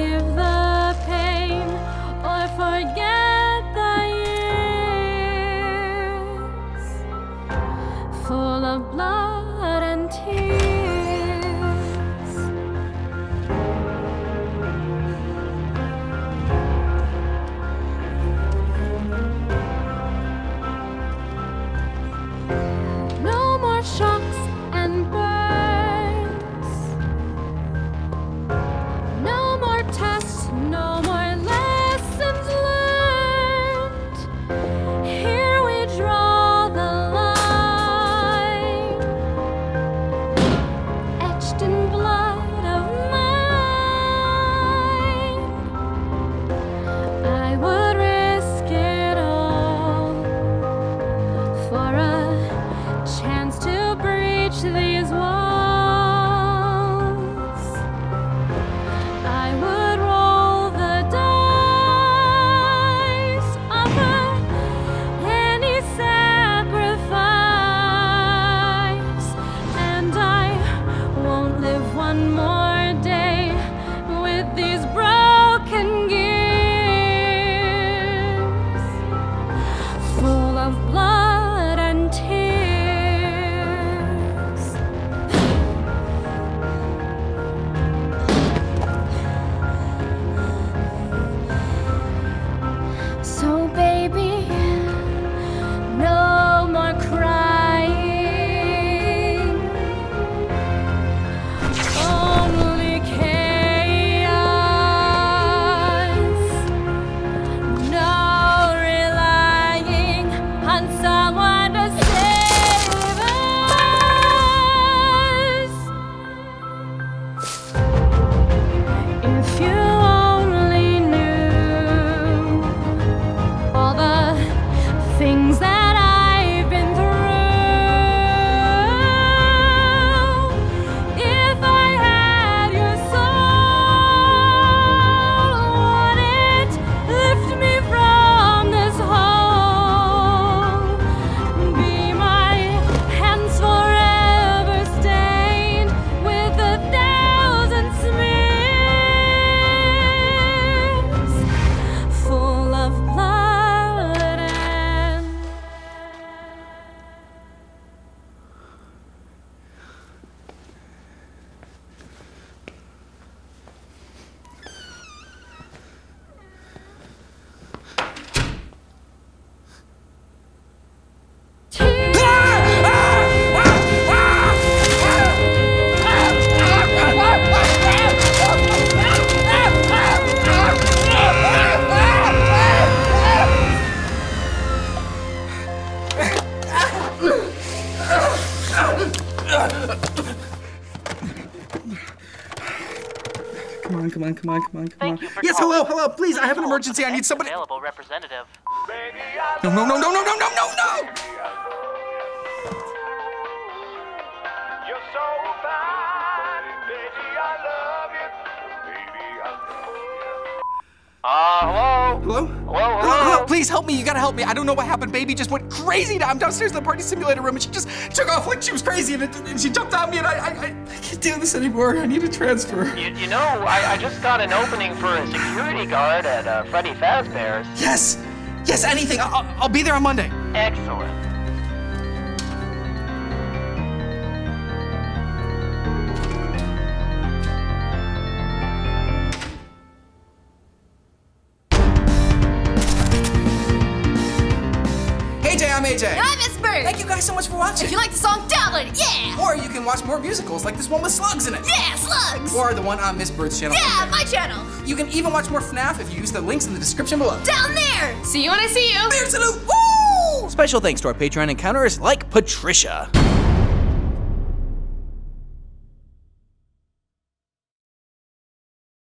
forgive the pain or forget the years full of blood and tears. No more Ashley is one. Come on, come on, come on, come on, come on. Thank you for Yes, calling. hello, hello, please. I have an emergency. I need somebody. Available representative. No, no, no, no, no, no, no, no, no! You're so fine, baby, I love you. Baby, I love you. Uh, hello? Hello? Hello, please help me. You gotta help me. I don't know what happened. Baby just went crazy. I'm downstairs in the party simulator room and she just took off like she was crazy and, it, and she jumped on me and I, I, I, can't do this anymore. I need a transfer. You, you know, I, I just got an opening for a security guard at uh, Freddy Fazbear's. Yes, yes, anything. I'll, I'll- I'll be there on Monday. Excellent. Bird. Thank you guys so much for watching. If you like the song, download it. Yeah. Or you can watch more musicals like this one with slugs in it. Yeah, slugs. Or the one on Miss Bird's channel. yeah, my channel. You can even watch more FNAF if you use the links in the description below. Down there. See you when I see you. Beard salute! Woo! Special thanks to our Patreon encounters like Patricia.